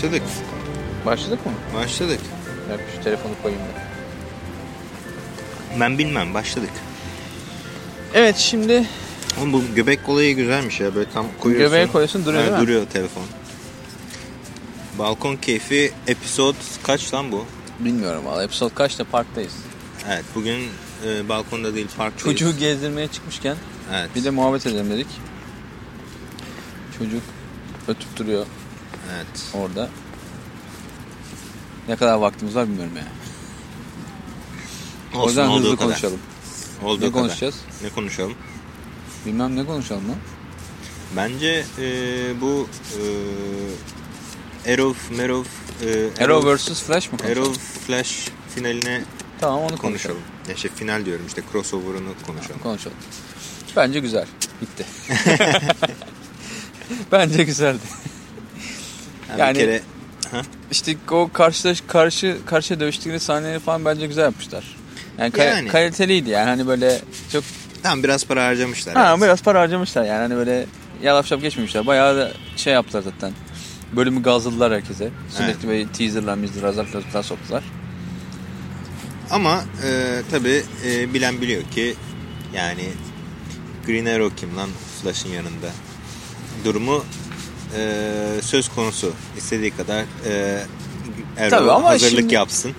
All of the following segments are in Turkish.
Başladık. Başladık mı? Başladık. Evet, şu telefonu koyayım da. Ben bilmem başladık. Evet şimdi Ama bu göbek olayı güzelmiş ya böyle tam koyuyorsun. Göbeğe koyuyorsun, duruyor değil mi? Duruyor telefon. Balkon keyfi episode kaç lan bu? bilmiyorum valla episode kaçta parktayız. Evet bugün e, balkonda değil parktayız. Çocuğu gezdirmeye çıkmışken Evet. bir de muhabbet edelim dedik. Çocuk ötüp duruyor Evet. orada. Ne kadar vaktimiz var bilmiyorum yani. o Olsun, yüzden olduğu hızlı kadar. konuşalım. Olduğu Ne kadar. konuşacağız? Ne konuşalım? Bilmem ne konuşalım lan. Bence e, bu e, Arrow, Merov, e, Arrow vs Flash mı konuşalım? Arrow Flash finaline Tamam onu konuşalım. konuşalım. Ya şey final diyorum işte crossover'ını konuşalım. Konuşalım. Bence güzel. Bitti. Bence güzeldi. Yani, Yani- kere? İşte o karşı karşı karşı dövüştükleri sahneleri falan bence güzel yapmışlar. Yani, ka- Yani. kaliteliydi yani hani böyle çok Tamam biraz para harcamışlar. ha, evet. biraz para harcamışlar yani hani böyle yalap şap geçmemişler. Bayağı da şey yaptılar zaten. Bölümü gazladılar herkese. Sürekli böyle teaserlar, mizerler, zarflar soktular. Ama e, tabii e, bilen biliyor ki yani Green Arrow kim lan Flash'ın yanında. Durumu e, söz konusu. istediği kadar e, Arrow Tabii ama hazırlık şimdi- yapsın.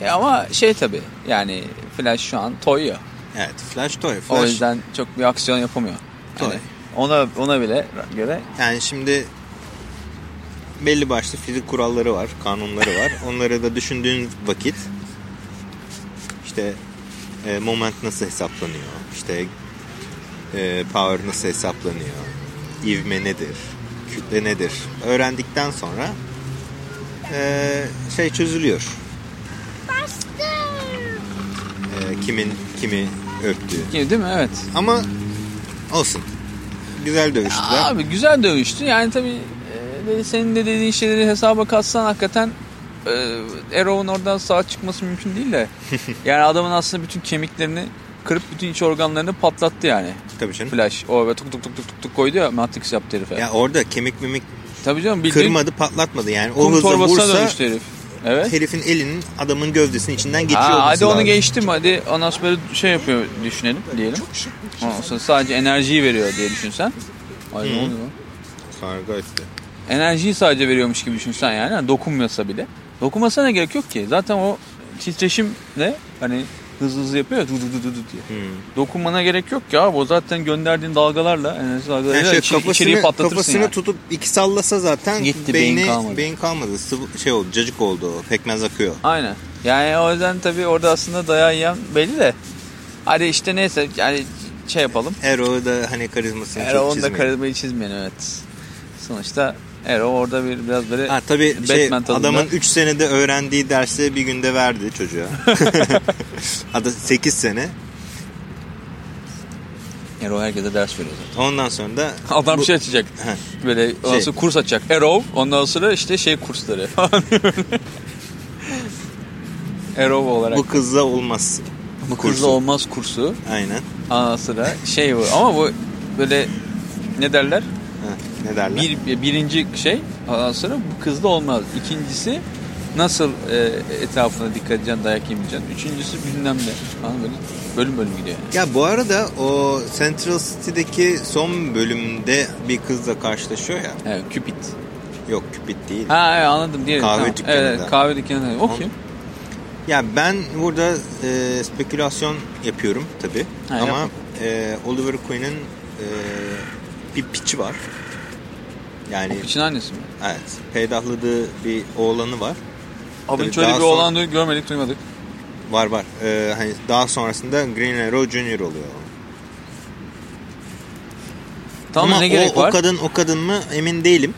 E ama şey tabi yani Flash şu an toyuyor. Evet Flash toy. Flash, O yüzden çok bir aksiyon yapamıyor. Yani Toy. ona ona bile göre Yani şimdi belli başlı fizik kuralları var, kanunları var. Onları da düşündüğün vakit işte e, moment nasıl hesaplanıyor, işte e, power nasıl hesaplanıyor, ivme nedir, kütle nedir öğrendikten sonra e, şey çözülüyor. E, kimin kimi öptüğü. gibi değil mi? Evet. Ama olsun. Güzel dövüştüler. Abi güzel dövüştü. Yani tabii e, dedi- senin de dediğin şeyleri hesaba katsan hakikaten e, Arrow'un oradan sağ çıkması mümkün değil de. yani adamın aslında bütün kemiklerini kırıp bütün iç organlarını patlattı yani. Tabii canım. Flash. O ve tuk tuk tuk tuk tuk tuk koydu ya Matrix yaptı herife. Ya orada kemik mimik tabii canım bildiğin kırmadı patlatmadı yani. O hızla vursa dönüştü herif. Evet. herifin elinin adamın gövdesinin içinden geçiyor Aa, hadi onu geçtim hadi ondan sonra böyle şey yapıyor düşünelim diyelim. Ondan sonra sadece enerjiyi veriyor diye düşünsen. Ay ne Hı. oluyor? lan? Karga etti. enerjiyi sadece veriyormuş gibi düşünsen yani dokunmasa bile. Dokunmasına gerek yok ki. Zaten o titreşimle hani hızlı hızlı yapıyor ya du du du du diye. Hmm. Dokunmana gerek yok ya. O zaten gönderdiğin dalgalarla enerji dalgalarıyla Yani şey, içi- içeriği kafasını, patlatırsın kafasını yani. tutup iki sallasa zaten Gitti, beyin beyni, kalmadı. beyin kalmadı. Sıvı, şey oldu, cacık oldu o. Pekmez akıyor. Aynen. Yani o yüzden tabii orada aslında dayağı yiyen belli de. Hadi işte neyse yani şey yapalım. Arrow da hani karizmasını çok Arrow'un da çizmeyin. karizmayı çizmeyen evet. Sonuçta Arrow orada bir biraz böyle Ha tabii şey, tadında. adamın 3 senede öğrendiği dersi bir günde verdi çocuğa. Adı 8 sene. Arrow herkese ders veriyor zaten. Ondan sonra da Adam bu- şey açacak. Heh. Böyle ondan Şey. sonra kurs açacak. Arrow. Ondan sonra işte şey kursları. Arrow olarak. bu kızla olmaz. Bu kursu. kızla olmaz kursu. Aynen. Ondan sonra şey bu. Ama bu böyle ne derler? Ne derler? Bir, birinci şey. Sonra bu kızla olmaz. İkincisi nasıl e, etrafına dikkat edeceksin, dayak yemeyeceksin. Üçüncüsü bilmem ne. Falan böyle bölüm bölüm gidiyor yani. Ya bu arada o Central City'deki son bölümde bir kızla karşılaşıyor ya. Evet, Cupid. Yok Cupid değil. Ha evet, anladım. Diğeri, Kahve tamam. dükkanında. Evet, kahve dükkanında. O kim? Ya ben burada e, spekülasyon yapıyorum tabi. Ha, Ama yapma. e, Oliver Queen'in e, bir piçi var. Yani İçin annesi mi? evet peydahladığı bir oğlanı var. Abi hiç öyle bir sonra- olan da görmedik, duymadık. Var var. E, hani daha sonrasında Green Arrow Junior oluyor. Tamam Ama ne gerek o, var? o kadın o kadın mı emin değilim.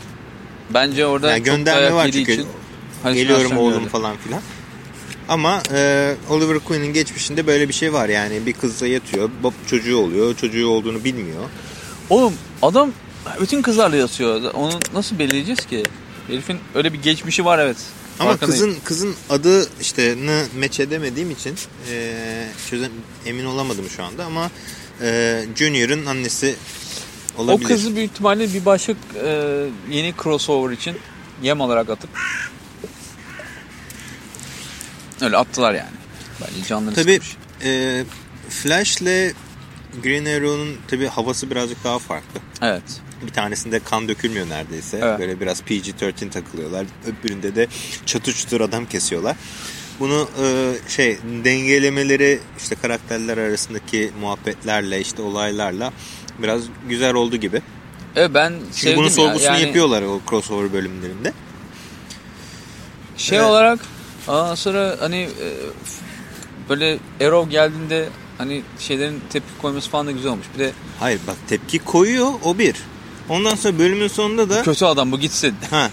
Bence orada Yani gönderme var çünkü. için Geliyorum oğlum gördü. falan filan. Ama e, Oliver Queen'in geçmişinde böyle bir şey var yani bir kızla yatıyor, çocuğu oluyor, çocuğu olduğunu bilmiyor. Oğlum adam bütün kızlarla yatıyor. Onu nasıl belirleyeceğiz ki? Herifin öyle bir geçmişi var evet. Ama Farkındayım. kızın kızın adı işte ne meç edemediğim için e, çözem emin olamadım şu anda ama e, Junior'ın annesi o olabilir. kızı büyük ihtimalle bir başka e, yeni crossover için yem olarak atıp öyle attılar yani. Bence canları Tabii sıkmış. e, Flash ile Green Arrow'un tabii havası birazcık daha farklı. Evet. Bir tanesinde kan dökülmüyor neredeyse. Evet. Böyle biraz PG-13 takılıyorlar. Öbüründe de çatır çutur adam kesiyorlar. Bunu e, şey dengelemeleri işte karakterler arasındaki muhabbetlerle işte olaylarla biraz güzel oldu gibi. Evet ben Çünkü sevdim bunun ya. sorgusunu Yani yapıyorlar o crossover bölümlerinde. Şey Evet. olarak ondan sonra hani e, böyle Arrow geldiğinde hani şeylerin tepki koyması falan da güzel olmuş. Bir de Hayır bak tepki koyuyor o bir. Ondan sonra bölümün sonunda da kötü adam bu gitsin. ha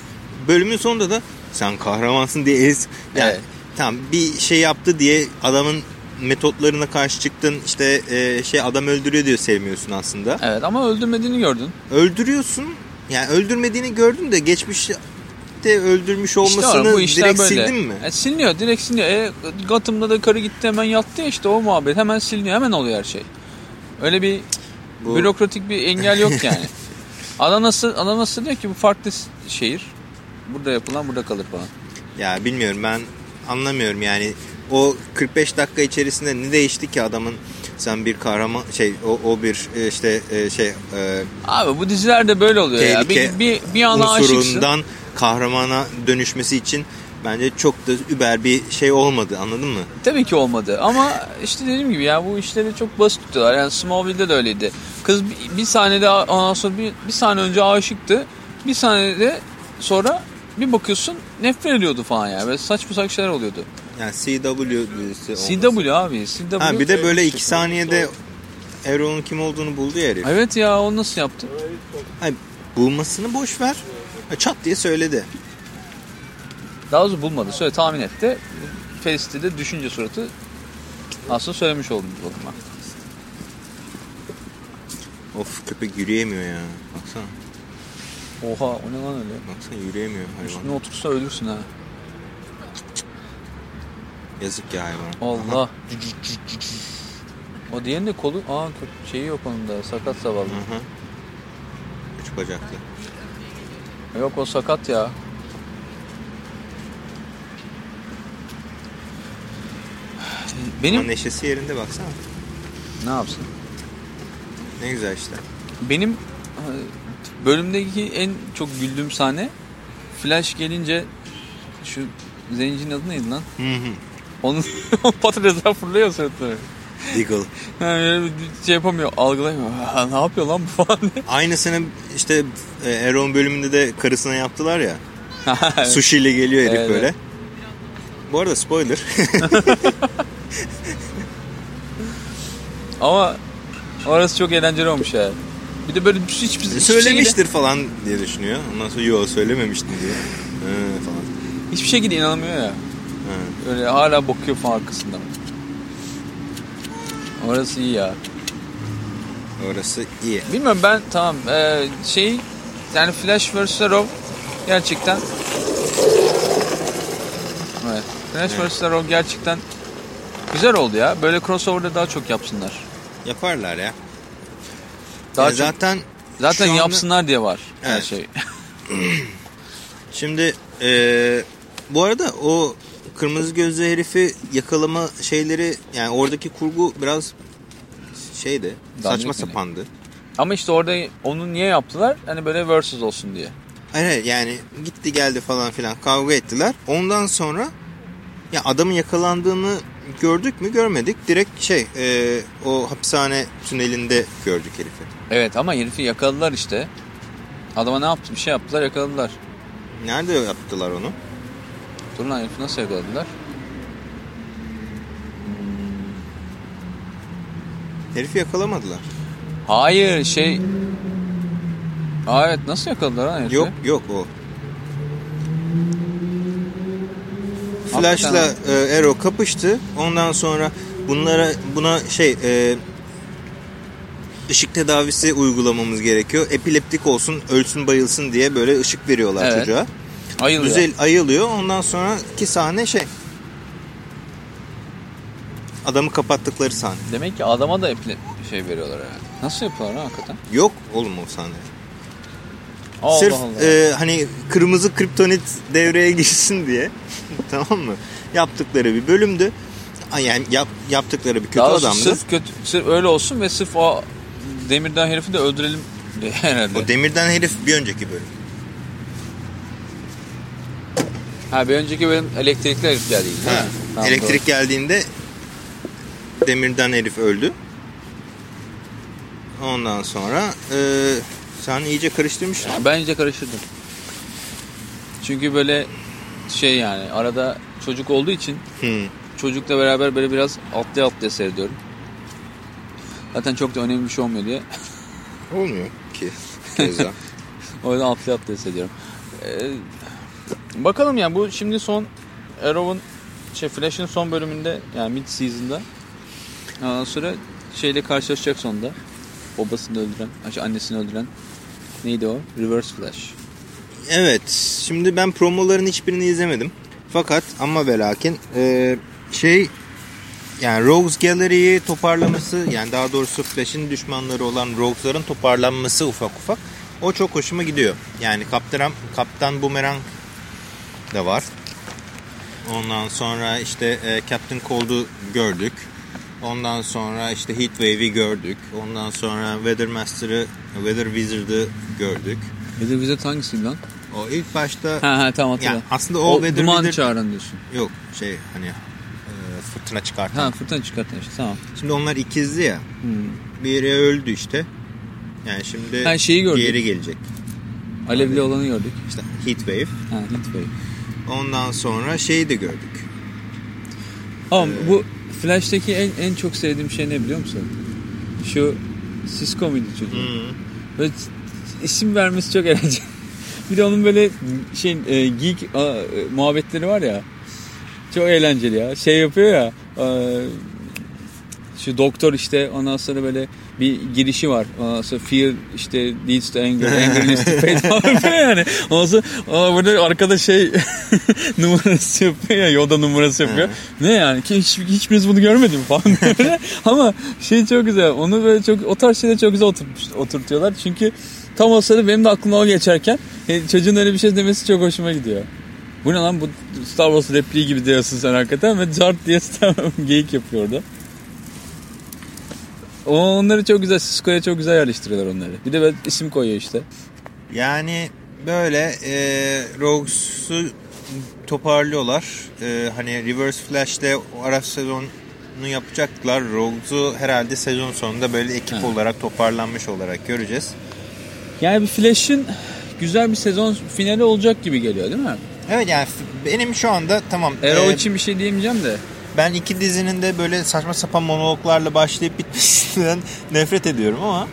bölümün sonunda da sen kahramansın diye ez. Yani, Evet. Tamam bir şey yaptı diye adamın metotlarına karşı çıktın işte e, şey adam öldürüyor diyor sevmiyorsun aslında. Evet ama öldürmediğini gördün. Öldürüyorsun yani öldürmediğini gördün de geçmişte öldürmüş olmasını İşte direkt böyle. sildin mi? E, siliniyor direkt siliniyor. E, Gotham'da da karı gitti hemen yattı ya işte o muhabbet hemen siliniyor hemen oluyor her şey. Öyle bir Bu- bürokratik bir engel yok yani. adam nasıl diyor ki bu farklı şehir. Burada yapılan burada kalır falan. Ya bilmiyorum ben anlamıyorum yani o 45 dakika içerisinde ne değişti ki adamın sen bir kahraman şey o, o bir e, işte e, şey e, Abi bu dizilerde böyle oluyor ya. Bir, bir, bir ana aşıksın. kahramana dönüşmesi için bence çok da über bir şey olmadı anladın mı? Tabii ki olmadı ama işte dediğim gibi ya bu işleri çok basit tutuyorlar. Yani Smallville'de de öyleydi. Kız bir, bir sahnede ondan sonra bir, bir saniye önce aşıktı. Bir saniyede sonra bir bakıyorsun nefret ediyordu falan yani. Böyle saçma saçma şeyler oluyordu. Yani CW dizisi. CW abi CW. Ha bir de böyle iki saniyede Arrow'un kim olduğunu buldu ya herif. Evet ya o nasıl yaptı? Hayır, bulmasını boş ver. Çat diye söyledi. Daha doğrusu bulmadı. Söyle tahmin etti. Felicity de düşünce suratı aslında söylemiş oldum bu bakıma. Of köpek yürüyemiyor ya. Baksana. Oha o ne lan öyle? Baksana yürüyemiyor hayvan. Üstüne otursa ölürsün ha. Yazık ya hayvan. Allah. O diğerinin de kolu, aa şeyi yok onun da sakat zavallı. Hı hı. Üç bacaklı. Yok o sakat ya. Benim Ama neşesi yerinde baksana. ne yapsın? Ne güzel işte. Benim e, bölümdeki en çok güldüğüm sahne Flash gelince şu zencinin adı neydi lan? Hı hı. Onun patatesler fırlıyor suratına. Deagle. Yani şey yapamıyor, algılayamıyor. Ha, ne yapıyor lan bu falan diye. Aynısını işte e, Arrow'un bölümünde de karısına yaptılar ya. Sushi ile geliyor herif Evet, böyle. Bu arada spoiler. Ama orası çok eğlenceli olmuş ya. Bir de böyle hiç, hiçbir hiçbir Söylemiştir falan diye düşünüyor. Ondan sonra yo söylememiştim diyor. Hı, falan. Şekilde, hiçbir şekilde inanamıyor ya. Hı. Öyle hala bakıyor falan arkasından. Orası iyi ya. Orası iyi. Bilmiyorum ben tamam ee, şey yani Flash vs. Arrow gerçekten Evet. Flash Evet. vs. Arrow gerçekten güzel oldu ya. Böyle crossover'da daha çok yapsınlar. Yaparlar ya. Daha Ya çok, zaten zaten anda- yapsınlar diye var her Evet. şey. Şimdi e, bu arada o kırmızı gözlü herifi yakalama şeyleri yani oradaki kurgu biraz şeydi. Dandik saçma sapandı. Ama işte orada onu niye yaptılar? Hani böyle versus olsun diye. Hayır, yani gitti geldi falan filan kavga ettiler. Ondan sonra ya adamın yakalandığını gördük mü görmedik. Direkt şey e, o hapishane tünelinde gördük herifi. Evet ama herifi yakaladılar işte. Adama ne yaptı? Bir şey yaptılar yakaladılar. Nerede yaptılar onu? Dur lan herifi nasıl yakaladılar? Herifi yakalamadılar. Hayır şey... Aa evet nasıl yakaladılar lan herifi? Yok yok o. Flash'la e, Arrow kapıştı. Ondan sonra bunlara buna şey e, ışık tedavisi uygulamamız gerekiyor. Epileptik olsun, ölsün, bayılsın diye böyle ışık veriyorlar Evet. çocuğa. Ayılıyor. Güzel ayılıyor. Ondan sonra iki sahne şey. Adamı kapattıkları sahne. Demek ki adama da eple şey veriyorlar yani. Nasıl yapıyorlar lan hakikaten? Yok oğlum o sahne. Allah Sırf Allah. e, hani kırmızı kriptonit devreye girsin diye tamam mı? Yaptıkları bir bölümdü. Yani yap, yaptıkları bir kötü Daha adamdı. Sırf, kötü, sırf öyle olsun ve sırf o demirden herifi de öldürelim herhalde. O demirden herif bir önceki bölüm. ha bir önceki bölüm elektrikli herifler değil. değil Ha? Tamam, elektrik geldiğinde demirden herif öldü. Ondan sonra e, sen iyice karıştırmışsın. doğru. Ben iyice karıştırdım. Çünkü böyle şey yani arada çocuk olduğu için Hmm. çocukla beraber böyle biraz atlaya atlaya seyrediyorum. Zaten çok da önemli bir şey olmuyor diye. Olmuyor ki. O yüzden atlaya atlaya seyrediyorum. Ee, bakalım yani bu şimdi son Arrow'un şey Flash'ın son bölümünde yani mid season'da ondan sonra şeyle karşılaşacak sonunda. Babasını öldüren, şey, annesini öldüren neydi o? Reverse Flash. evet. Şimdi ben promoların hiçbirini izlemedim. Fakat ama ve lakin e, şey yani Rogues Gallery'yi toparlaması yani daha doğrusu Flash'in düşmanları olan Rogues'ların toparlanması ufak ufak o çok hoşuma gidiyor. Yani Kaptan, Kaptan Boomerang da var. Ondan sonra işte e, Captain Cold'u gördük. Ondan sonra işte Heatwave'i gördük. Ondan sonra Weather Master'ı, Weather Wizard'ı gördük. Weather Wizard hangisiydi lan? O ilk başta Ha ha tamam hatırladım. ya aslında o, o Weather duman Wizard çağıran diyorsun. yok şey hani e, fırtına çıkartan. Ha fırtına çıkartan işte tamam. Şimdi onlar ikizli ya. Hmm. Biri öldü işte. Yani şimdi Ha, şeyi gördük. diğeri gelecek. Alevli olanı gördük. İşte Heatwave. Ha Heatwave. Ondan sonra şeyi de gördük. Ama bu Flash'taki en, en çok sevdiğim şey ne biliyor musun? Şu Cisco muydu çocuğu? Hmm. Böyle isim vermesi çok eğlenceli. Bir de onun böyle şey e, geek a, e, muhabbetleri var ya. Çok eğlenceli ya. Şey yapıyor ya. e, şu doktor işte ondan sonra böyle bir girişi var. Ondan sonra fear işte leads to anger, anger leads to fate falan yani. Ondan sonra aa, burada arkada şey numarası yapıyor ya Yoda numarası yapıyor. ne yani ki hiç, hiçbiriniz bunu görmedi mi falan böyle. Ama şey çok güzel. Onu böyle çok o tarz şeyleri çok güzel oturtmuş, oturtuyorlar. Çünkü tam o sırada benim de aklıma o geçerken e, çocuğun öyle bir şey demesi çok hoşuma gidiyor. Bu ne lan bu Star Wars repliği gibi diyorsun sen hakikaten ve Zart diye Star geyik yapıyor orada. O onları çok güzel Cisco'ya çok güzel yerleştiriyorlar onları. Bir de böyle isim koyuyor işte. Yani böyle e, Rogues'u toparlıyorlar. E, hani Reverse Flash'te o ara sezonunu yapacaklar. Rogues'u herhalde sezon sonunda böyle ekip Ha. olarak toparlanmış olarak göreceğiz. Yani bir Flash'ın güzel bir sezon finali olacak gibi geliyor değil mi? Evet yani benim şu anda tamam. Arrow e, için bir şey diyemeyeceğim de. Ben iki dizinin de böyle saçma sapan monologlarla başlayıp bitmesinden nefret ediyorum ama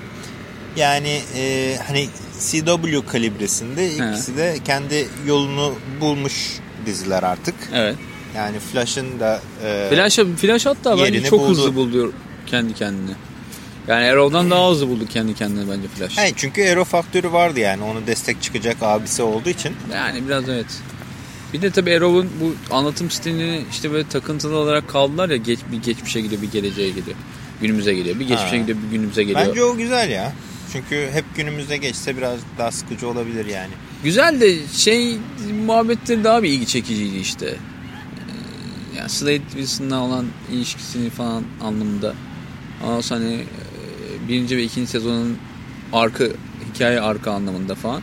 yani e, hani CW kalibresinde ikisi de kendi yolunu bulmuş diziler artık. Evet. Yani Flash'ın da e, Flash, Flash hatta bence çok buldu. hızlı buluyor kendi kendini. Yani Arrow'dan daha hızlı buldu kendi kendini bence Flash. Hayır, çünkü Arrow faktörü vardı yani onu destek çıkacak abisi olduğu için. Yani biraz evet. Bir de tabii Arrow'un bu anlatım stilini işte böyle takıntılı olarak kaldılar ya geç, bir geçmişe gidiyor bir geleceğe gidiyor. Günümüze geliyor. Bir geçmişe Ha. gidiyor bir günümüze geliyor. Bence o güzel ya. Çünkü hep günümüzde geçse biraz daha sıkıcı olabilir yani. Güzel de şey muhabbetleri daha bir ilgi çekiciydi işte. Ee, Yani Slade Wilson'la olan ilişkisini falan anlamında. Ondan sonra hani e, birinci ve ikinci sezonun arka hikaye arka anlamında falan.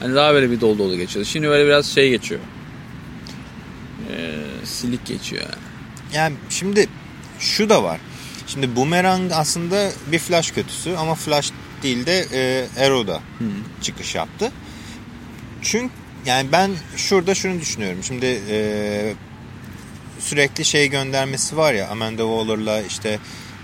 Hani daha böyle bir dolu dolu geçiyor. Şimdi böyle biraz şey geçiyor. Ee, silik geçiyor yani. Yani şimdi şu da var. Şimdi Boomerang aslında bir Flash kötüsü ama Flash değil de e, Arrow'da çıkış yaptı. Çünkü yani ben şurada şunu düşünüyorum. Şimdi e, sürekli şey göndermesi var ya Amanda Waller'la işte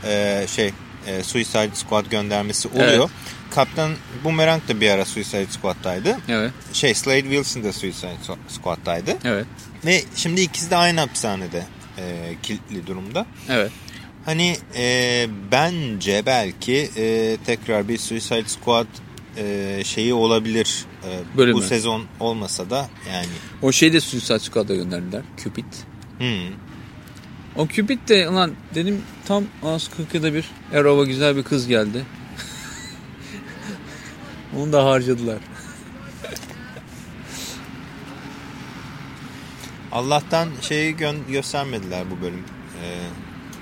e, şey e, Suicide Squad göndermesi oluyor. Evet. Kaptan Boomerang da bir ara Suicide Squad'daydı. Evet. Şey Slade Wilson da Suicide Squad'daydı. Evet. Ve şimdi ikisi de aynı hapishanede e, kilitli durumda. Evet. Hani e, bence belki e, tekrar bir Suicide Squad e, şeyi olabilir. E, Bölümü. bu sezon olmasa da yani. O şeyi de Suicide Squad'a gönderdiler. Cupid. Hmm. O kübit de lan dedim tam az 40'da bir Erova güzel bir kız geldi. Onu da harcadılar. Allah'tan şeyi gö- göstermediler bu bölüm. Ee,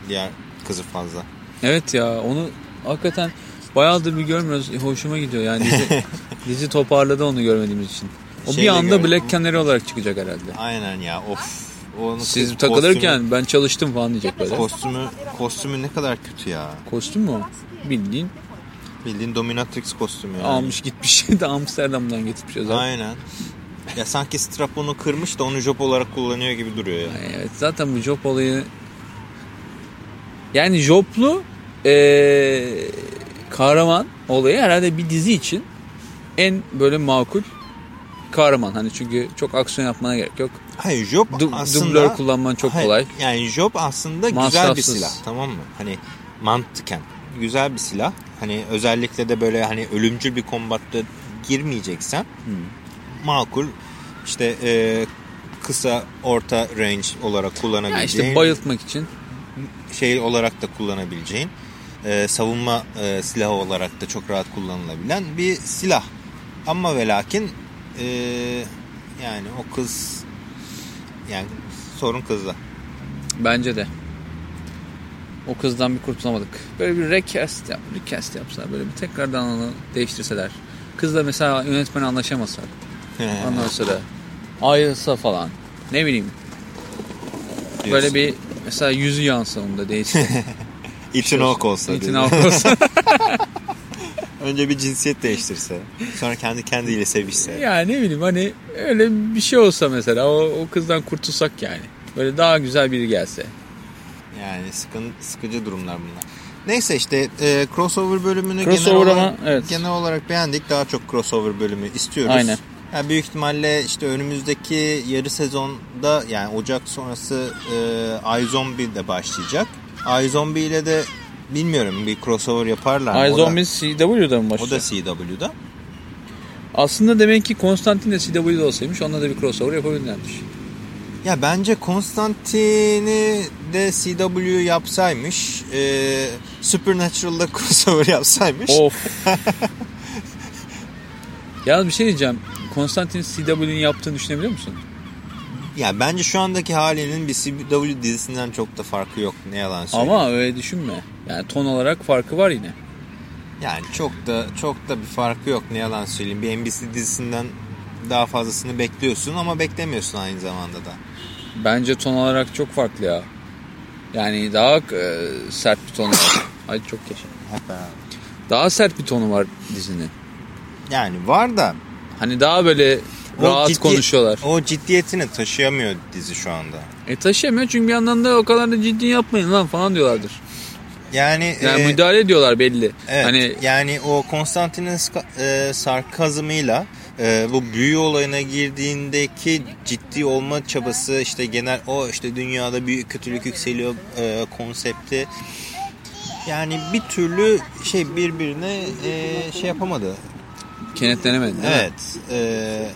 diğer kızı fazla. Evet ya onu hakikaten bayağıdır bir görmüyoruz. Hoşuma gidiyor yani dizi, dizi toparladı onu görmediğimiz için. O Şeyle bir anda gördüm. Black Canary olarak çıkacak herhalde. Aynen ya of onun Siz kostümü- takılırken ben çalıştım falan diyecek böyle. Kostümü, kostümü ne kadar kötü ya. Kostüm mü o? Bildiğin Bildiğin Dominatrix kostümü yani. almış gitmiş de Amsterdam'dan getirmiş o zaman. Aynen. Ya sanki strap onu kırmış da onu job olarak kullanıyor gibi duruyor ya. Ay, Evet zaten bu job olayı yani joblu eee, kahraman olayı herhalde bir dizi için en böyle makul kahraman. Hani çünkü çok aksiyon yapmana gerek yok. Hayır job Du- aslında... dublör kullanman çok Hayır, kolay. Yani job aslında güzel bir Masrafsız. silah tamam mı? Hani mantıken güzel bir silah. Hani özellikle de böyle hani ölümcül bir kombatta girmeyeceksen Hmm. makul işte e, kısa orta range olarak Ya kullanabileceğin işte bayıltmak için şey olarak da kullanabileceğin e, savunma e, silahı olarak da çok rahat kullanılabilen bir silah. Ama ve lakin e, yani o kız yani sorun kızda. bence de. O kızdan bir kurtulamadık. Böyle bir recast yap, recast yapsalar böyle bir tekrardan onu değiştirseler. Kızla mesela yönetmen anlaşamasa. Ondan sonra ayrılsa falan. Ne bileyim. Böyle bir mesela yüzü yansa onda değişse. Ethan Hawke olsa. Hawke olsa. Önce bir cinsiyet değiştirse. Sonra kendi kendiyle sevişse. ya ne bileyim hani öyle bir şey olsa mesela o, o kızdan kurtulsak yani. Böyle daha güzel biri gelse. Yani sıkın, sıkıcı durumlar bunlar. Neyse işte e, crossover bölümünü Crossover genel, ama, olarak, evet. genel olarak beğendik. Daha çok crossover bölümü istiyoruz. Aynen. Yani büyük ihtimalle işte önümüzdeki yarı sezonda yani Ocak sonrası e, iZombie de başlayacak. iZombie ile de bilmiyorum bir crossover yaparlar mı? O Zombies CW'da mı O başlıyor? da CW'da. Aslında demek ki Konstantin de CW'da olsaymış onunla da bir crossover yapabilirlermiş. Ya bence Konstantin'i de CW yapsaymış, e, Supernatural'da crossover yapsaymış. Of. Yalnız bir şey diyeceğim. Konstantin CW'nin yaptığını düşünebiliyor musun? Ya bence şu andaki halinin bir CW dizisinden çok da farkı yok. Ne yalan söyleyeyim. Ama öyle düşünme. Yani ton olarak farkı var yine. Yani çok da çok da bir farkı yok. Ne yalan söyleyeyim. Bir NBC dizisinden daha fazlasını bekliyorsun ama beklemiyorsun aynı zamanda da. Bence ton olarak çok farklı ya. Yani daha e, sert bir tonu var. Ay çok yaşa. Daha sert bir tonu var dizinin. Yani var da Hani daha böyle o rahat ciddi- konuşuyorlar. O ciddiyetini taşıyamıyor dizi şu anda. E taşıyamıyor çünkü bir yandan da o kadar da ciddi yapmayın lan falan diyorlardır. Yani, Yani e, müdahale ediyorlar belli. Evet, Hani yani o Konstantin'in e, sarkazmıyla e, bu büyü olayına girdiğindeki ciddi olma çabası işte genel o işte dünyada büyük kötülük yükseliyor e, konsepti yani bir türlü şey birbirine e, şey yapamadı. Kenetlenemedi değil mi? Evet. E,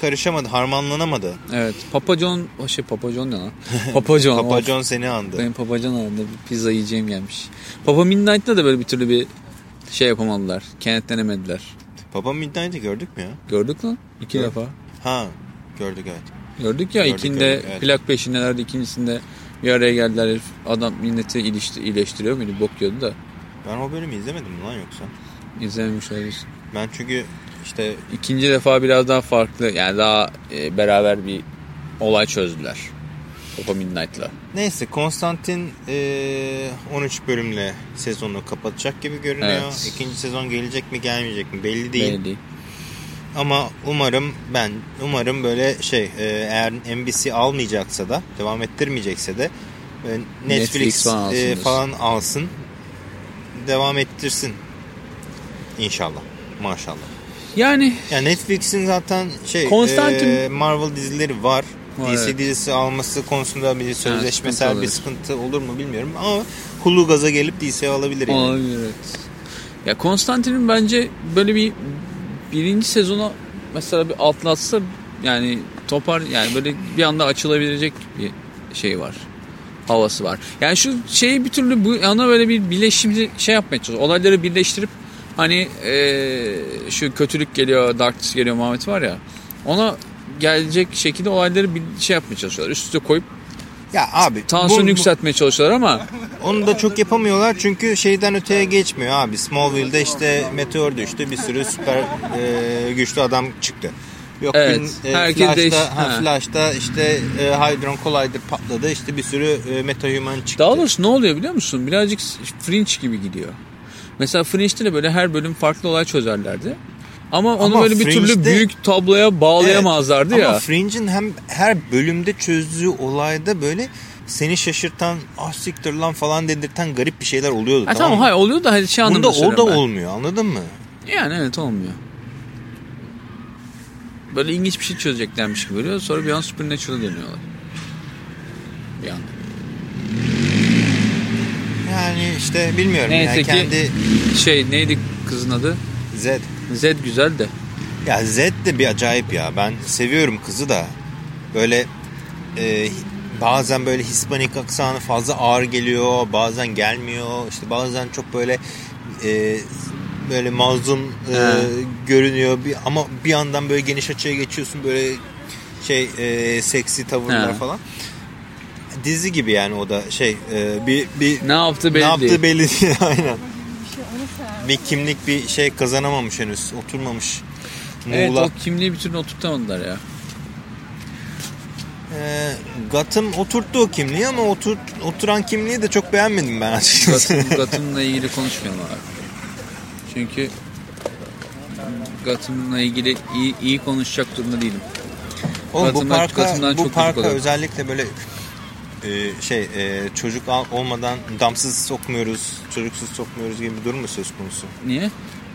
karışamadı, harmanlanamadı. Evet. Papa John, o şey Papa John ne lan? Papa John. Papa of. John seni andı. Benim Papa John bir pizza yiyeceğim gelmiş. Papa Midnight'ta da böyle bir türlü bir şey yapamadılar. Kenetlenemediler. Papa Midnight'ı gördük mü ya? Gördük lan iki Gör- defa. Ha, gördük evet. Gördük ya Gördük, ikinde gördük, evet. plak peşindelerdi ikincisinde bir araya geldiler herif adam milleti iyileşti, iyileştiriyor muydu bok yiyordu da Ben o bölümü izlemedim mi lan yoksa? izlememiş olabilirsin. Ben çünkü işte İkinci defa biraz daha farklı yani daha e, beraber bir olay çözdüler. Papa Midnight'la. Neyse Konstantin e, 13 bölümle sezonu kapatacak gibi görünüyor. Evet. İkinci sezon gelecek mi gelmeyecek mi belli değil. Belli değil. Ama umarım ben umarım böyle şey e, eğer NBC almayacaksa da devam ettirmeyecekse de e, Netflix, Netflix falan alsın e, falan alsın. Devam ettirsin. İnşallah. Maşallah. Yani Ya Netflix'in zaten şey Konstantin- e, Marvel dizileri var. Var, DC evet. dizisi alması konusunda bir sözleşmesel sıkıntı bir sıkıntı olur mu bilmiyorum ama Hulu gaza gelip DC'ye alabilir yani. Olabilir evet. Ya Konstantin'in bence böyle bir birinci sezonu mesela bir atlatsa yani topar yani böyle bir anda açılabilecek bir şey var. Havası var. Yani şu şeyi bir türlü bu yana böyle bir birleşimci şey yapmaya çalışıyor. Olayları birleştirip hani eee, şu kötülük geliyor, darkness geliyor muhabbeti var ya. Ona gelecek şekilde olayları bir şey yapmaya çalışıyorlar. Üst üste koyup Ya abi tansiyonu bu- yükseltmeye çalışıyorlar ama Onu da çok yapamıyorlar çünkü şeyden öteye geçmiyor abi. Smallville'de işte meteor düştü bir sürü süper e, güçlü adam çıktı. Yok Evet, bir, e, herkes Flash'ta, değiş- ha, ha. Flash'ta işte e, Hydron Collider patladı işte bir sürü e, metahuman çıktı. daha doğrusu ne oluyor biliyor musun? Birazcık Fringe gibi gidiyor. Mesela Fringe'de de böyle her bölüm farklı olay çözerlerdi. Ama onu Ama böyle bir türlü büyük tabloya bağlayamazlardı Ama ya. Fringe'in hem her bölümde çözdüğü olayda böyle seni şaşırtan ah siktir lan falan dedirten garip bir şeyler oluyordu. Ha, tamam, hayır oluyor da hani şey Bunda anlamda o da söylüyorum ben. olmuyor anladın mı? Yani evet olmuyor. Böyle ilginç bir şey çözeceklermiş gibi oluyor. Sonra bir an Supernatural'a dönüyorlar. Bir anda. Yani işte bilmiyorum Neyse yani ki kendi şey neydi kızın adı? Z. Z güzel de. Ya Z de bir acayip ya. Ben seviyorum kızı da. Böyle e, bazen böyle Hispanik aksanı fazla ağır geliyor. Bazen gelmiyor. İşte bazen çok böyle e, böyle mazlum e, görünüyor. Bir, ama bir yandan böyle geniş açıya geçiyorsun. Böyle şey e, seksi tavırlar He. falan. Dizi gibi yani o da şey e, bir bir Ne yaptı belli ne yaptığı belli değil aynen. Bir şey. Bir kimlik bir şey kazanamamış henüz. Oturmamış. Evet Muğla. o kimliği bir türlü oturtamadılar ya. Ee, Gotham oturttu o kimliği ama otur, oturan kimliği de çok beğenmedim ben açıkçası. Gotham, Gotham'la ilgili konuşmayalım abi. Çünkü Gotham'la ilgili iyi, iyi konuşacak durumda değilim. Oğlum bu Gotham'dan- parka, Gotham'dan bu çok parka özellikle böyle e, şey e, çocuk olmadan damsız sokmuyoruz, çocuksuz sokmuyoruz gibi bir durum mu söz konusu? Niye?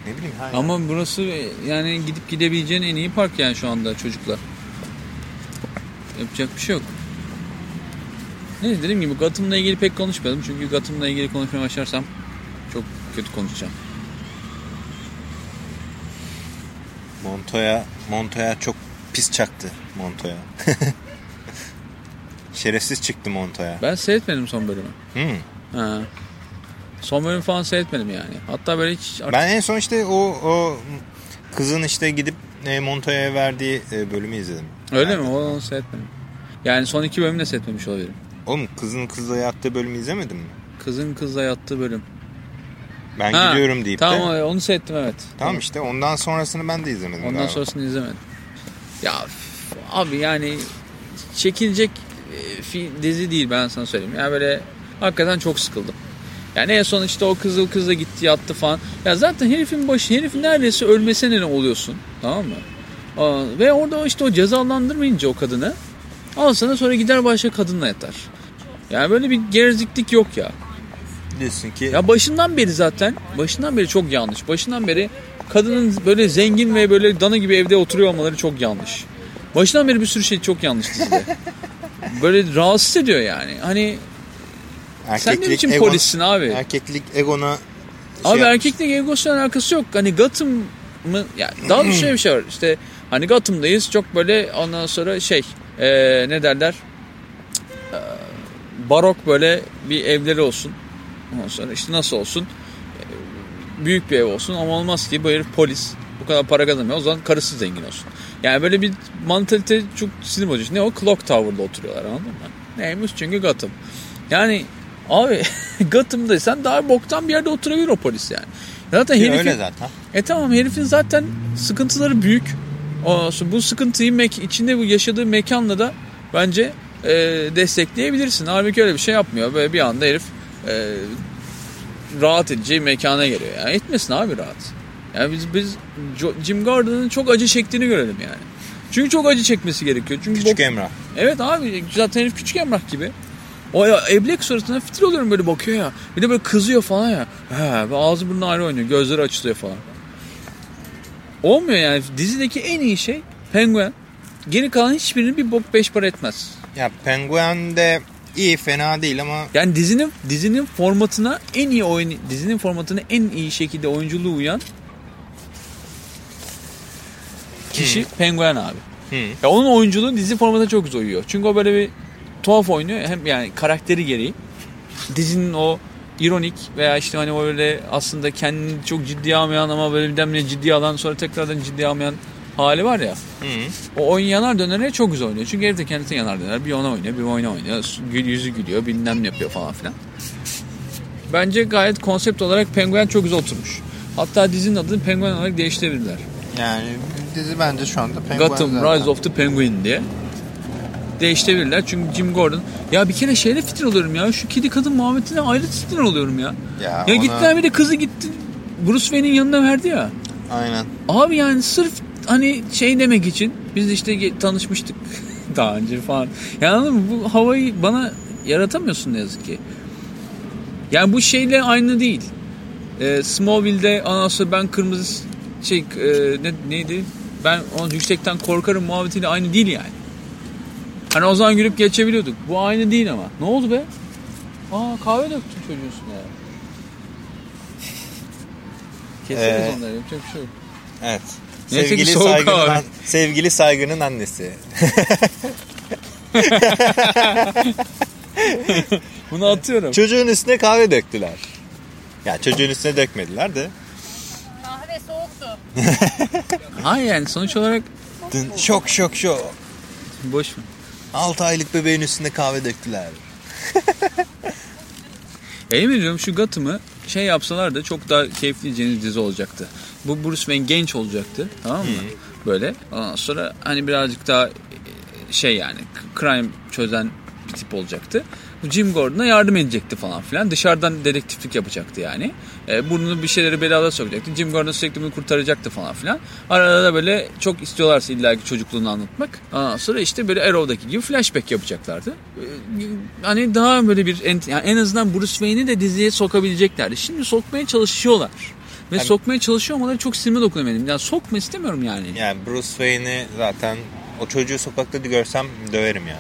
Ne bileyim. Ha, Ama burası yani gidip gidebileceğin en iyi park yani şu anda çocuklar. Yapacak bir şey yok. Neyse dediğim gibi Gotham'la ilgili pek konuşmayalım. Çünkü Gotham'la ilgili konuşmaya başlarsam çok kötü konuşacağım. Montoya, Montoya çok pis çaktı Montoya. Şerefsiz çıktı Montoya. Ben seyretmedim son bölümü. Hmm. Ha. Son bölüm falan seyretmedim yani. Hatta böyle hiç artık Ben en son işte o, o kızın işte gidip e, Montoya'ya verdiği e, bölümü izledim. öyle Yani- mi? Onu seyretmedim. Yani son iki bölümü de seyretmemiş olabilirim. Oğlum kızın kızla yattığı bölümü izlemedin mi? Kızın kızla yattığı bölüm. Ben Ha, gidiyorum deyip Tamam de. onu seyrettim evet. Tamam işte ondan sonrasını ben de izlemedim. Ondan galiba. sonrasını izlemedim. Ya abi yani çekilecek e, dizi değil ben sana söyleyeyim. Yani böyle hakikaten çok sıkıldım. Yani en son işte o kızıl kızla gitti yattı falan. Ya zaten herifin başı herifin neredeyse ölmesine ne oluyorsun. Tamam mı? Aa, ve orada işte o cezalandırmayınca o kadını al sana sonra gider başka kadınla yatar. Yani böyle bir gerizliklik yok ya. Diyorsun ki Ya başından beri zaten başından beri çok yanlış. Başından beri kadının böyle zengin ve böyle dana gibi evde oturuyor olmaları çok yanlış. Başından beri bir sürü şey çok yanlış dizide. Böyle rahatsız ediyor yani. Hani sen ne biçim ego- polissin abi? Erkeklik egona Abi şey erkeklik egosuyla alakası yok. Hani Gotham mı? Ya daha bir şey bir şey var. İşte hani Gotham'dayız. Çok böyle ondan sonra şey eee, ne derler? Eee, barok böyle bir evleri olsun. Ondan sonra işte nasıl olsun? Eee, büyük bir ev olsun ama olmaz ki bu herif polis. Bu kadar para kazanmıyor. O zaman karısı zengin olsun. Yani böyle bir mantalite çok sinir bozucu. Ne o? Clock Tower'da oturuyorlar anladın mı? Neymiş? Çünkü Gotham. Yani abi Gotham'daysan daha boktan bir yerde oturabilir o polis yani. Zaten herifin, öyle zaten. e tamam herifin zaten sıkıntıları büyük. Sonra bu sıkıntıyı mek içinde bu yaşadığı mekanla da bence e, destekleyebilirsin. Halbuki öyle bir şey yapmıyor. Böyle bir anda herif e, rahat edeceği mekana geliyor. Yani etmesin abi rahat. Yani biz biz Jim Gordon'ın çok acı çektiğini görelim yani. Çünkü çok acı çekmesi gerekiyor. Çünkü Küçük bok- Emrah. Evet abi zaten herif küçük emrah gibi. O ya eblek suratına fitil oluyorum böyle bakıyor ya. Bir de böyle kızıyor falan ya. He, ve ağzı burnu ayrı oynuyor. Gözleri açılıyor falan. Olmuyor yani. Dizideki en iyi şey penguen. Geri kalan hiçbirini bir bok beş para etmez. Ya Penguin de iyi fena değil ama Yani dizinin dizinin formatına en iyi oyun dizinin formatına en iyi şekilde oyunculuğu uyan kişi penguen abi. hı, Ya onun oyunculuğu dizi formatına çok güzel uyuyor. Çünkü o böyle bir tuhaf oynuyor. Hem yani karakteri gereği. Dizinin o ironik veya işte hani o öyle aslında kendini çok ciddiye almayan ama böyle birdenbire ciddiye alan sonra tekrardan ciddiye almayan hali var ya. Hı. O oyun yanar dönere çok güzel oynuyor. Çünkü herif de kendisi yanar döner. Bir ona oynuyor, bir oyuna oynuyor. Gül, yüzü gülüyor, bilmem ne yapıyor falan filan. Bence gayet konsept olarak Penguen çok güzel oturmuş. Hatta dizinin adını Penguen olarak değiştirebilirler. Yani dizi bence şu anda Penguin Gotham zaten. Rise of the Penguin diye. Değiştirebilirler çünkü Jim Gordon. Ya bir kere şeyle fitil oluyorum ya. Şu kedi kadın muhabbetine ayrı fitil oluyorum ya. Ya, Ya ona- gittiler bir de kızı gitti. Bruce Wayne'in yanına verdi ya. Aynen. Abi yani sırf hani şey demek için biz işte tanışmıştık daha önce falan. Yani? Bu havayı bana yaratamıyorsun ne yazık ki. Yani bu şeyle aynı değil. Ee, Smallville'de sonra ben kırmızı şey e, ne, neydi? Ben onu yüksekten korkarım muhabbetiyle aynı değil yani. Hani o zaman gülüp geçebiliyorduk. Bu aynı değil ama. Ne oldu be? Aa kahve döktün çocuğun üstüne ya. Keseriz Ee, onları yapacak bir şey yok. Evet. Neyse sevgili saygının, an- sevgili saygının annesi. Bunu atıyorum. Çocuğun üstüne kahve döktüler. Ya çocuğun üstüne dökmediler de. Hayır yani sonuç olarak Dün şok şok şok. boş ver. 6 aylık bebeğin üstüne kahve döktüler. Ya yemin ediyorum şu Gotham'ı şey yapsalar da çok daha keyifli dizi olacaktı. Bu Bruce Wayne genç olacaktı tamam mı? Böyle. Ondan sonra hani birazcık daha şey yani crime çözen bir tip olacaktı. Bu Jim Gordon'a yardım edecekti falan filan. Dışarıdan dedektiflik yapacaktı yani. E, burnunu bir şeyleri belada sokacaktı. Jim Gordon sürekli bunu kurtaracaktı falan filan. Arada da böyle çok istiyorlarsa illaki çocukluğunu anlatmak. Ondan sonra işte böyle Arrow'daki gibi flashback yapacaklardı. E, hani daha böyle bir ent- yani en azından Bruce Wayne'i de diziye sokabileceklerdi. Şimdi sokmaya çalışıyorlar. Ve Yani- sokmaya çalışıyor olmaları çok sinirime dokunuyor benim. Yani sokma istemiyorum yani. Yani Bruce Wayne'i zaten o çocuğu sokakta görsem döverim ya.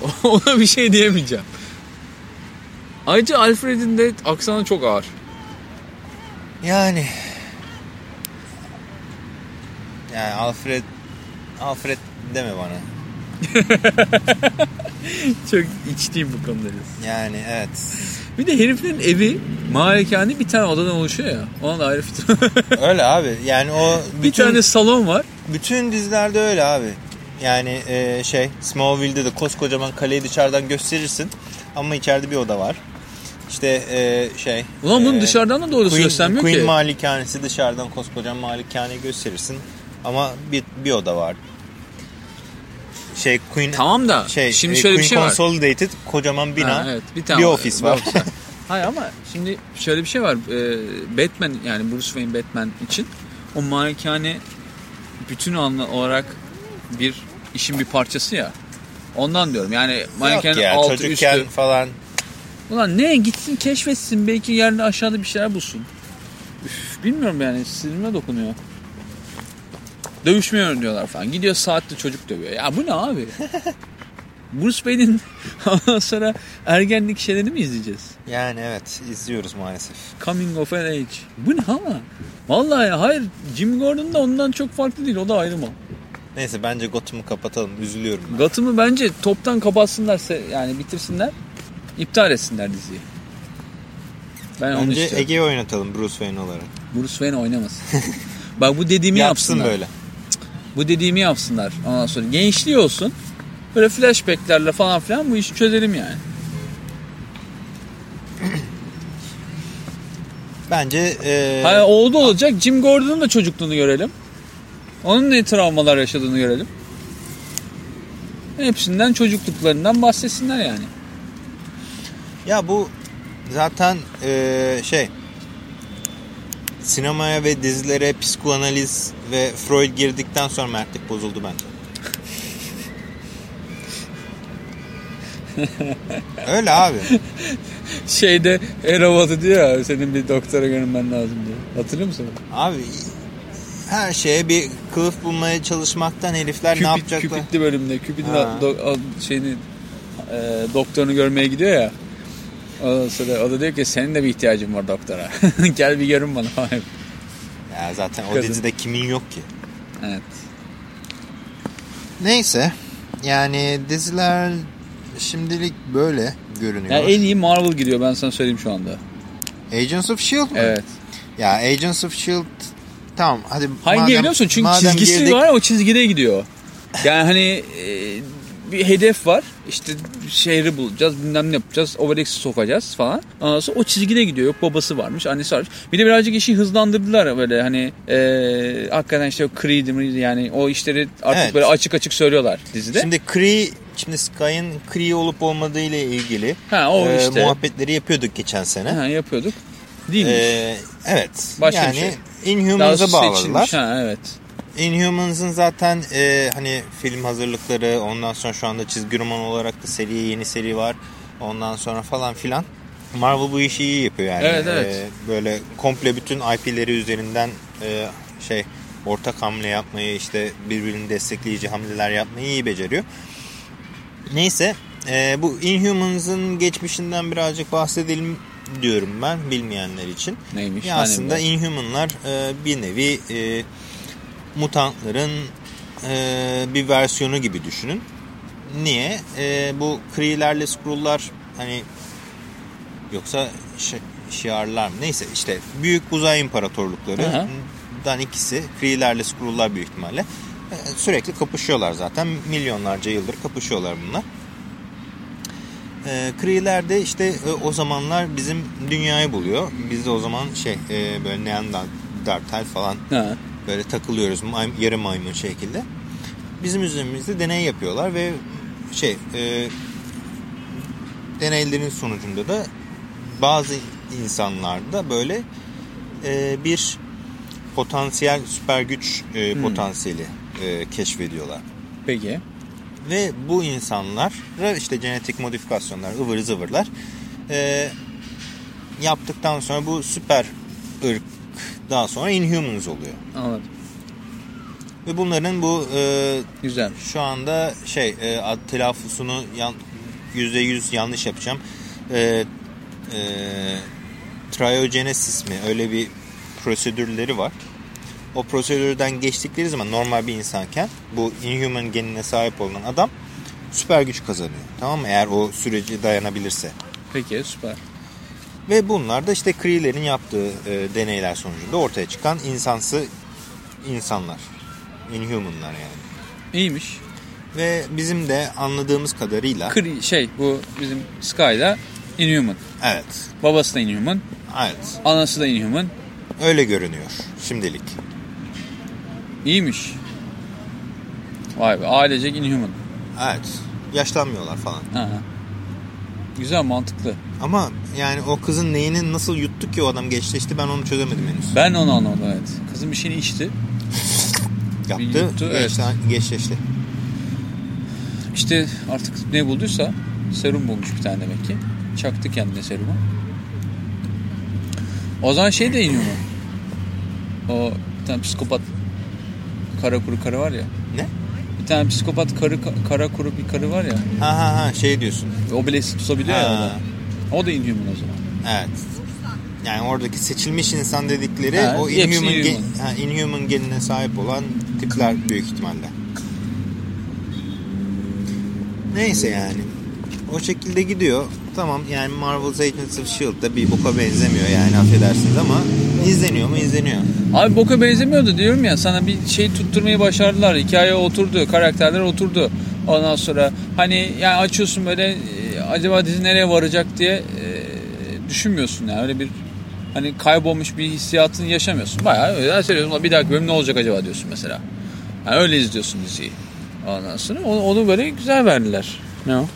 Ona bir şey diyemeyeceğim. Ayrıca Alfred'in de aksanı çok ağır. Yani yani Alfred Alfred deme bana. Çok içtiyim bu konuda. Yani evet. Bir de herifin evi malikane bir tane odadan oluşuyor ya. Ona da ayrı fikir. Öyle abi. Yani o bir bütün tane salon var. bütün dizilerde öyle abi. Yani e, şey Smallville'de de koskocaman kaleyi dışarıdan gösterirsin ama içeride bir oda var. İşte e, şey Ulan bunu e, dışarıdan da doğrusu Queen, göstermiyor Queen ki. malikanesi dışarıdan koskocaman malikaneyi gösterirsin ama bir, bir oda var. Şey Queen Tamam da şey şimdi e, şöyle bir Queen şey var. Consolidated kocaman bina. Ha, evet, bir, tane bir ofis var. Hayır ama şimdi şöyle bir şey var. Ee, Batman yani Bruce Wayne Batman için o malikane bütün anlı olarak bir işin bir parçası ya. Ondan diyorum. Yani Yok malikanenin ya altı çocukken üstü. falan Ulan ne gitsin keşfetsin belki yerde aşağıda bir şeyler bulsun. Üf, bilmiyorum yani sinirime dokunuyor. Dövüşmüyor diyorlar falan. Gidiyor saatte çocuk dövüyor. Ya bu ne abi? Bruce Wayne'in ondan sonra ergenlik şeylerini mi izleyeceğiz? yani evet izliyoruz maalesef. Coming of an age. Bu ne ama? Vallahi hayır Jim Gordon da ondan çok farklı değil. O da ayrı mı? Neyse bence Gotham'ı kapatalım. Üzülüyorum ben. Gotham'ı bence toptan kapatsınlar yani bitirsinler. iptal etsinler diziyi. Ben onu Bence istiyorum. Ege'yi oynatalım Bruce Wayne olarak. Bruce Wayne oynamasın. Bak bu dediğimi Yapsın yapsınlar. böyle. Bu dediğimi yapsınlar. Ondan sonra gençliği olsun. Böyle flashbacklerle falan filan bu işi çözelim yani. Bence e, Hayır oldu olacak. Jim Gordon'un da çocukluğunu görelim. Onun ne travmalar yaşadığını görelim. Hepsinden çocukluklarından bahsetsinler yani. ya bu zaten e, şey sinemaya ve dizilere psikoanaliz ve Freud girdikten sonra mertlik bozuldu bence. Öyle abi. Şeyde Erovat'ı diyor ya senin bir doktora görünmen lazım diye. Hatırlıyor musun? Abi her şeye bir kılıf bulmaya çalışmaktan herifler ne Cupid, yapacaklar? Cupid'li bölümde. Ha. do- o- şeyini e, doktorunu görmeye gidiyor ya. Ondan sonra o da diyor ki senin de bir ihtiyacın var doktora. Gel bir görün bana. Ya zaten o Kadın. dizide kimin yok ki? evet. Neyse yani diziler şimdilik böyle görünüyor. Yani en iyi Marvel gidiyor ben sana söyleyeyim şu anda. Agents of S.H.I.E.L.D. Mi? Evet. Ya Agents of S.H.I.E.L.D. tamam hadi. Hangi madem- biliyor musun? Çünkü çizgisi girdik- var o çizgide gidiyor. Yani hani e, bir hedef var. İşte şehri bulacağız, bilmem ne yapacağız, Obelix'i sokacağız falan. Ondan sonra o çizgide gidiyor. Yok babası varmış, annesi varmış. Bir de birazcık işi hızlandırdılar böyle hani e, hakikaten işte o Creed, Creed yani o işleri artık Evet. böyle açık açık söylüyorlar dizide. Şimdi Kree, şimdi Sky'ın Kree olup olmadığı ile ilgili ha o e, işte muhabbetleri yapıyorduk geçen sene. ha, yapıyorduk. Değil mi? E, evet. Başka bir yani şey. Inhumans'a bağladılar. Ha, evet. Inhumans'ın zaten e, hani film hazırlıkları ondan sonra şu anda çizgi roman olarak da seri yeni seri var. Ondan sonra falan filan. Marvel bu işi iyi yapıyor yani. Evet, evet. E, böyle komple bütün IP'leri üzerinden e, şey ortak hamle yapmayı işte birbirini destekleyici hamleler yapmayı iyi beceriyor. Neyse e, bu Inhumans'ın geçmişinden birazcık bahsedelim diyorum ben bilmeyenler için. Neymiş? Ya Hani aslında bu? Inhumanlar e, bir nevi e, mutantların e, bir versiyonu gibi düşünün. Niye? E, bu Kree'lerle Skrull'lar hani yoksa şi- şiarlar mı? Neyse işte büyük uzay imparatorlukları Hı hı. dan ikisi Kree'lerle Skrull'lar büyük ihtimalle e, sürekli kapışıyorlar zaten. Milyonlarca yıldır kapışıyorlar bunlar. E, Kree'ler de işte e, o zamanlar bizim dünyayı buluyor. Biz de o zaman şey e, böyle Neandertal falan Ha. böyle takılıyoruz may, yarı maymun şekilde. Bizim üzerimizde deney yapıyorlar ve şey e, deneylerin sonucunda da bazı insanlarda böyle e, bir potansiyel süper güç e, Hmm. potansiyeli e, keşfediyorlar. Peki. Ve bu insanlara işte genetik modifikasyonlar, ıvır zıvırlar e, yaptıktan sonra bu süper ırk daha sonra Inhumans oluyor. Anladım. Ve bunların bu e, Güzel. şu anda şey e, ad telaffuzunu yan, %100 yanlış yapacağım. E, e, Triogenesis mi? Öyle bir prosedürleri var. O prosedürden geçtikleri zaman normal bir insanken bu Inhuman genine sahip olan adam süper güç kazanıyor. Tamam mı? Eğer o süreci dayanabilirse. Peki süper. Ve bunlar da işte Kree'lerin yaptığı e, deneyler sonucunda ortaya çıkan insansı insanlar. Inhumanlar yani. İyiymiş. Ve bizim de anladığımız kadarıyla Kri, şey bu bizim Sky'da Inhuman. evet, Babası da Inhuman. evet Anası da Inhuman. öyle görünüyor şimdilik. İyiymiş. Vay be ailecek Inhuman. Evet, yaşlanmıyorlar falan. Ha. Güzel mantıklı. Ama yani o kızın neyini nasıl yuttu ki o adam geçleşti ben onu çözemedim henüz. Ben onu anlamadım evet. Kızım bir şeyini içti. Yaptı, yuttu, evet. geçleşti. İşte artık ne bulduysa serum bulmuş bir tane demek ki. Çaktı kendine serumu. O zaman şey de iniyor mu? O bir tane psikopat kara kuru karı var ya. Ne? Bir tane psikopat karı kara kuru bir karı var ya. Ha ha ha şey diyorsun. O bile tutabiliyor ya. Ha. o da. O da Inhuman o zaman. Evet. Yani oradaki seçilmiş insan dedikleri Ha, o Inhuman, gen- Inhuman. ha, Inhuman genine sahip olan tipler büyük ihtimalle. Neyse yani. O şekilde gidiyor. Tamam yani Marvel's Agents of S.H.I.E.L.D. da bir boka benzemiyor yani affedersiniz ama izleniyor mu izleniyor. Abi boka benzemiyordu diyorum ya sana bir şey tutturmayı başardılar. Hikaye oturdu, karakterler oturdu. Ondan sonra hani yani açıyorsun böyle e, acaba dizi nereye varacak diye e, düşünmüyorsun yani öyle bir hani kaybolmuş bir hissiyatını yaşamıyorsun. Bayağı öyle seviyorsun. "Ulan Bir dahaki bölüm ne olacak acaba diyorsun mesela. Yani öyle izliyorsun diziyi. Ondan sonra onu, onu böyle güzel verdiler. Ne o?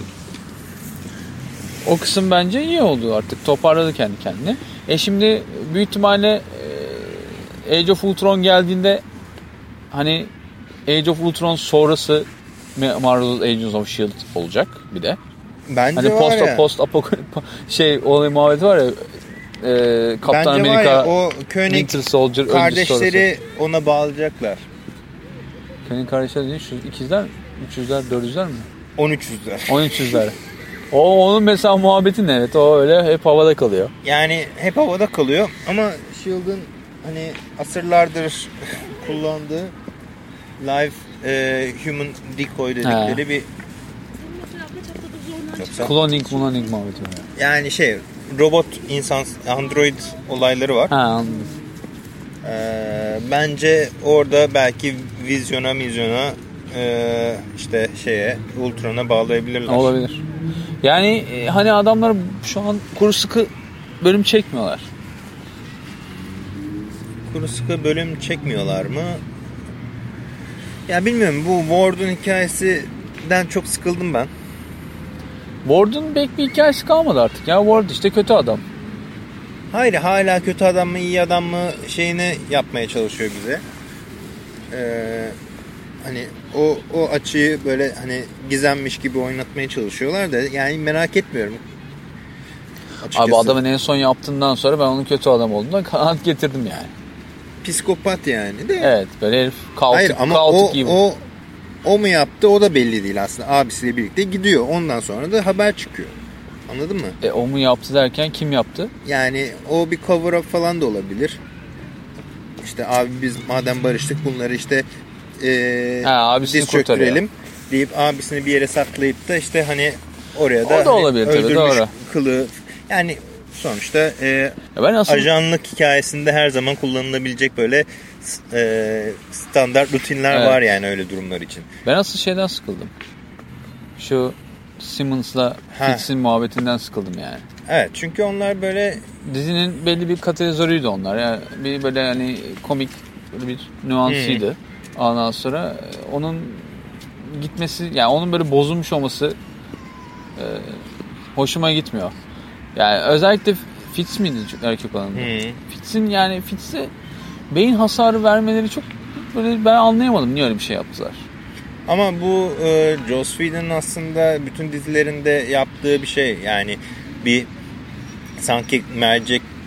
O kısım bence iyi oldu artık. Toparladı kendi kendine. E şimdi büyük ihtimalle e, Age of Ultron geldiğinde hani Age of Ultron sonrası Marvel Agents of S.H.I.E.L.D. olacak bir de. Bence Hani var post ya. post apokalip şey olay muhabbeti var ya e, Kaptan bence var Amerika ya o König Winter Soldier kardeşleri ona bağlayacaklar. König kardeşler değil şu ikizler? Üçüzler, dördüzler mi? 1300'ler. 1300'ler. O onun mesela muhabbeti ne? Evet o öyle hep havada kalıyor. Yani hep havada kalıyor ama Shield'ın hani asırlardır kullandığı live e, human decoy dedikleri Ha. bir yoksa Cloning, cloning muhabbeti var. yani şey robot insan android olayları var. Ha anladım. Ee, Ee, bence orada belki vizyona mizyona e, işte şeye Ultron'a bağlayabilirler. Olabilir. Yani e, hani adamlar şu an kuru sıkı bölüm çekmiyorlar. Kuru sıkı bölüm çekmiyorlar mı? Ya bilmiyorum bu Ward'un hikayesinden çok sıkıldım ben. Ward'un pek bir hikayesi kalmadı artık ya. Ward işte kötü adam. Hayır hala kötü adam mı iyi adam mı şeyini yapmaya çalışıyor bize. Ee, hani o o açıyı böyle hani gizemmiş gibi oynatmaya çalışıyorlar da yani merak etmiyorum. Açıkçası. Abi adamın en son yaptığından sonra ben onun kötü adam olduğuna kanaat getirdim yani. psikopat yani de. Evet böyle herif kaotik, Hayır ama kaotik o, gibi. o o mu yaptı o da belli değil aslında. Abisiyle birlikte gidiyor. Ondan sonra da haber çıkıyor. Anladın mı? E, o mu yaptı derken kim yaptı? Yani o bir cover up falan da olabilir. İşte abi biz madem barıştık bunları işte e, Ha, abisini diz çöktürelim kurtarıyor. deyip abisini bir yere saklayıp da işte hani oraya da O da hani olabilir tabii, öldürmüş doğru. kılı yani sonuçta e, Ya ben aslında ajanlık hikayesinde her zaman kullanılabilecek böyle e, standart rutinler Evet. var yani öyle durumlar için. ben asıl şeyden sıkıldım. Şu Simmons'la. Fitz'in muhabbetinden sıkıldım yani. Evet çünkü onlar böyle Dizinin belli bir katalizörüydü onlar. Yani bir böyle hani komik bir nüansıydı. Ondan sonra e, onun gitmesi yani onun böyle bozulmuş olması e, hoşuma gitmiyor. Yani özellikle Fitz miydi erkek olanında? Fitz'in yani Fitz'e beyin hasarı vermeleri çok böyle ben anlayamadım niye öyle bir şey yaptılar. Ama bu e, Joss Whedon'ın aslında bütün dizilerinde yaptığı bir şey. Yani bir sanki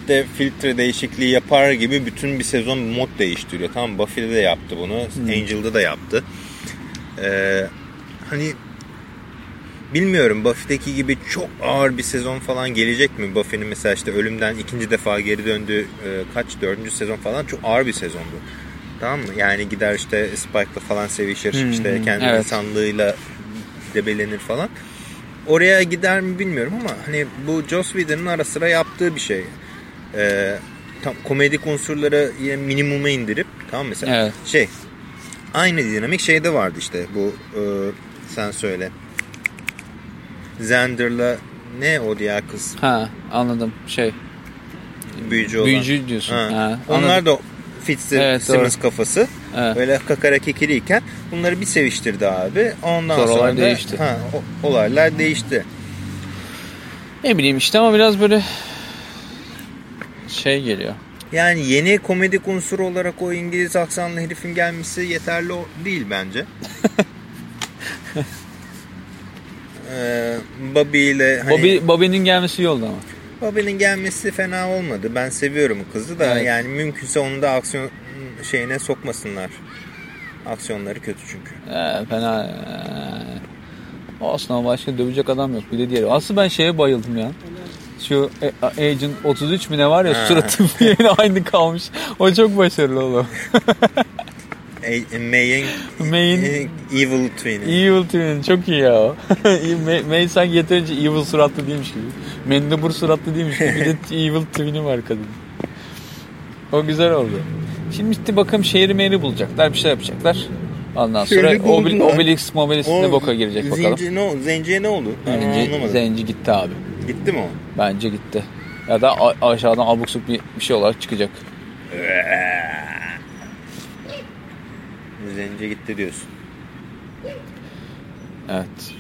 mercekte filtre değişikliği yapar gibi bütün bir sezon mod değiştiriyor. Tamam Buffy'de de yaptı bunu. Angel'da da yaptı. E, hani bilmiyorum Buffy'deki gibi çok ağır bir sezon falan gelecek mi? Buffy'nin mesela işte ölümden ikinci defa geri döndüğü e, kaç dördüncü sezon falan çok ağır bir sezondu. Tamam mı? Yani gider işte Spike'la falan sevişir. Hı işte kendi evet. insanlığıyla debelenir falan. Oraya gider mi bilmiyorum ama hani bu Joss Whedon'ın ara sıra yaptığı bir şey. Ee, tam komedik unsurları yine minimuma indirip tamam mesela Evet. şey aynı dinamik şeyde vardı işte bu e, sen söyle. Xander'la ne o diğer kız Ha anladım şey büyücü olan. büyücü diyorsun. Ha. Ha, Onlar da Fitz'in Evet, Simmons kafası. Evet. Böyle kakara kekiriyken bunları bir seviştirdi abi. Ondan Sonra sonra, olay da, değişti. Ha, o- olaylar değişti. Ne bileyim işte ama biraz böyle şey geliyor. Yani yeni komedik unsuru olarak o İngiliz aksanlı herifin gelmesi yeterli değil bence. ee, Bobby ile hani Bobby, Bobby'nin gelmesi iyi oldu ama. Bobby'nin gelmesi fena olmadı. Ben seviyorum kızı da Evet. yani mümkünse onu da aksiyon şeyine sokmasınlar. Aksiyonları kötü çünkü. Ee, fena. Ee, ama başka dövecek adam yok. Bir de diğeri. Aslında ben şeye bayıldım ya. Şu e- Agent 33 mi ne var ya Ha. suratı yine aynı kalmış. O çok başarılı oğlum. May'in May'in Evil Twin'i. Evil Twin çok iyi ya. o. May, May sanki yeterince evil suratlı değilmiş gibi. Mendebur suratlı değilmiş gibi. Bir de evil Twin'i var kadın. O güzel oldu. Şimdi işte bakalım şehri meyri bulacaklar. Bir şey yapacaklar. Ondan sonra buldular. Obil, Obelix Mobilis de boka girecek bakalım. Zenci ne, oldu? Zenciye ne oldu? Zenci, zenci gitti abi. Gitti mi o? Bence gitti. Ya da aşağıdan abuk subuk bir, bir şey olarak çıkacak. Zenci gitti diyorsun. Evet.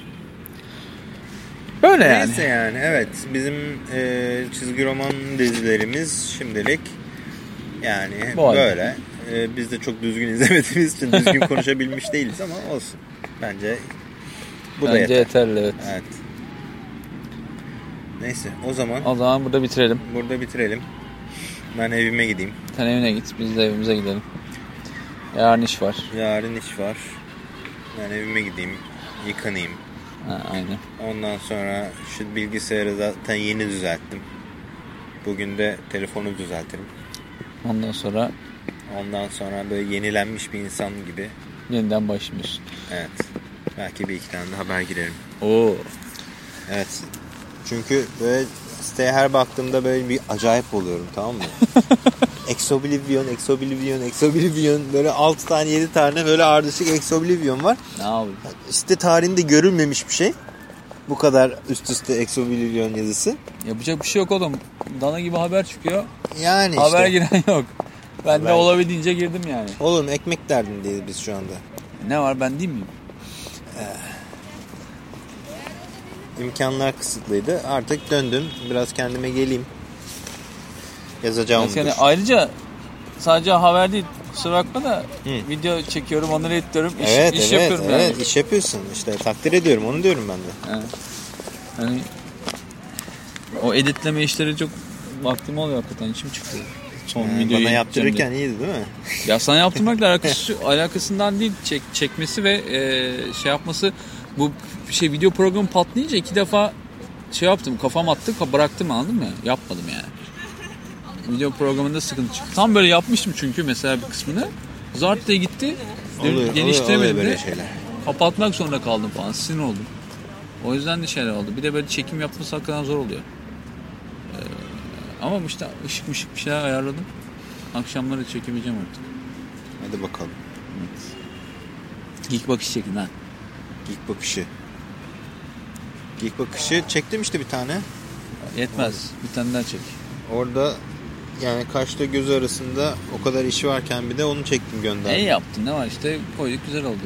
Böyle yani. Neyse yani evet bizim e, çizgi roman dizilerimiz şimdilik yani Bu böyle. E, biz de çok düzgün izlemediğimiz için düzgün konuşabilmiş değiliz ama olsun. Bence bu da Bence yeter. yeterli evet. Evet. Neyse o zaman O zaman burada bitirelim. burada bitirelim. Ben evime gideyim. Sen evine git. Biz de evimize gidelim. Yarın iş var. Yarın iş var. Ben evime gideyim. Yıkanayım. Ha, aynen. Ondan sonra şu bilgisayarı zaten yeni düzelttim. Bugün de telefonu düzeltirim. Ondan sonra Ondan sonra böyle yenilenmiş bir insan gibi. yeniden başlıyorsun. Evet. Belki bir iki tane de haber girerim. Oo. Evet. Çünkü böyle siteye her baktığımda böyle bir acayip oluyorum tamam mı? Exoblivion, Exoblivion, Exoblivion böyle 6 tane 7 tane böyle ardışık Exoblivion var. Ne yapayım? Site tarihinde görülmemiş bir şey. Bu kadar üst üste Exoblivion yazısı. Yapacak bir şey yok oğlum. Dana gibi haber çıkıyor. Yani işte. Haber giren yok. Ben de Haber- olabildiğince girdim yani. Oğlum ekmek derdindeyiz biz şu anda. Ne var ben değil miyim? İmkanlar kısıtlıydı. Artık döndüm. Biraz kendime geleyim. Yazacağım. Yani ayrıca sadece haber değil. Kusura bakma da Hı. video çekiyorum, onları editliyorum. İş, Evet, iş evet, yapıyorum evet. yani. iş yapıyorsun. İşte takdir ediyorum. Onu diyorum ben de. Yani, hani o editleme işleri çok vaktim oluyor hakikaten. içim çıktı. Son Ee, videoyu bana yaptırırken diye. iyiydi değil mi? Ya sana yaptırmakla alakası, alakasından değil. Çek, çekmesi ve e, şey yapması. Bu şey video programı patlayınca iki defa şey yaptım. Kafam attı. Bıraktım anladın mı? Yapmadım yani. Video programında sıkıntı çıktı. Tam böyle yapmıştım çünkü mesela bir kısmını. Zart diye gitti. Oluyor, Geliştiremedim oluyor de. Kapatmak zorunda kaldım falan. Sinir oldum. O yüzden de şeyler oldu. Bir de böyle çekim yapması hakikaten zor oluyor. Ee, ama işte ışık mışık bir şeyler ayarladım. Akşamları çekebileceğim artık. Hadi bakalım. Geek bakış çekin ha. Geek bakışı. Geek bakışı çektim işte bir tane. Yetmez. Bir tane daha çek. Orada yani kaşla göz arasında o kadar işi varken bir de onu çektim gönderdim. İyi yaptın ne var işte koyduk güzel oldu.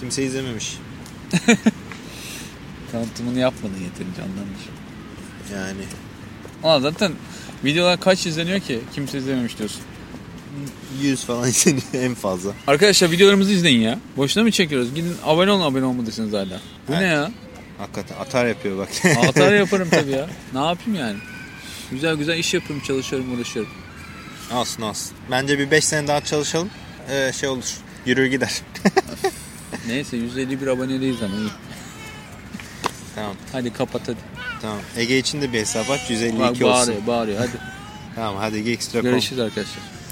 Kimse izlememiş. Tanıtımını yapmadın yeterince anlamış. Yani Ama zaten videolar kaç izleniyor ki kimse izlememiş diyorsun. 100 falan izleniyor en fazla. Arkadaşlar videolarımızı izleyin ya. Boşuna mı çekiyoruz? Gidin abone olun abone olmadıysanız hala. Bu Evet. ne ya? Hakikaten atar yapıyor bak. Atar yaparım tabii ya. Ne yapayım yani? Güzel güzel iş yapıyorum, çalışıyorum, uğraşıyorum. Olsun olsun. Bence bir 5 sene daha çalışalım. Ee, şey olur. Yürür gider. Neyse 151 aboneliyiz ama iyi. tamam Hadi kapat hadi. tamam. Ege için de bir hesap aç. 152 Bak olsun. bağırıyor, bağırıyor. Hadi Tamam hadi Geekstra.com. görüşürüz arkadaşlar.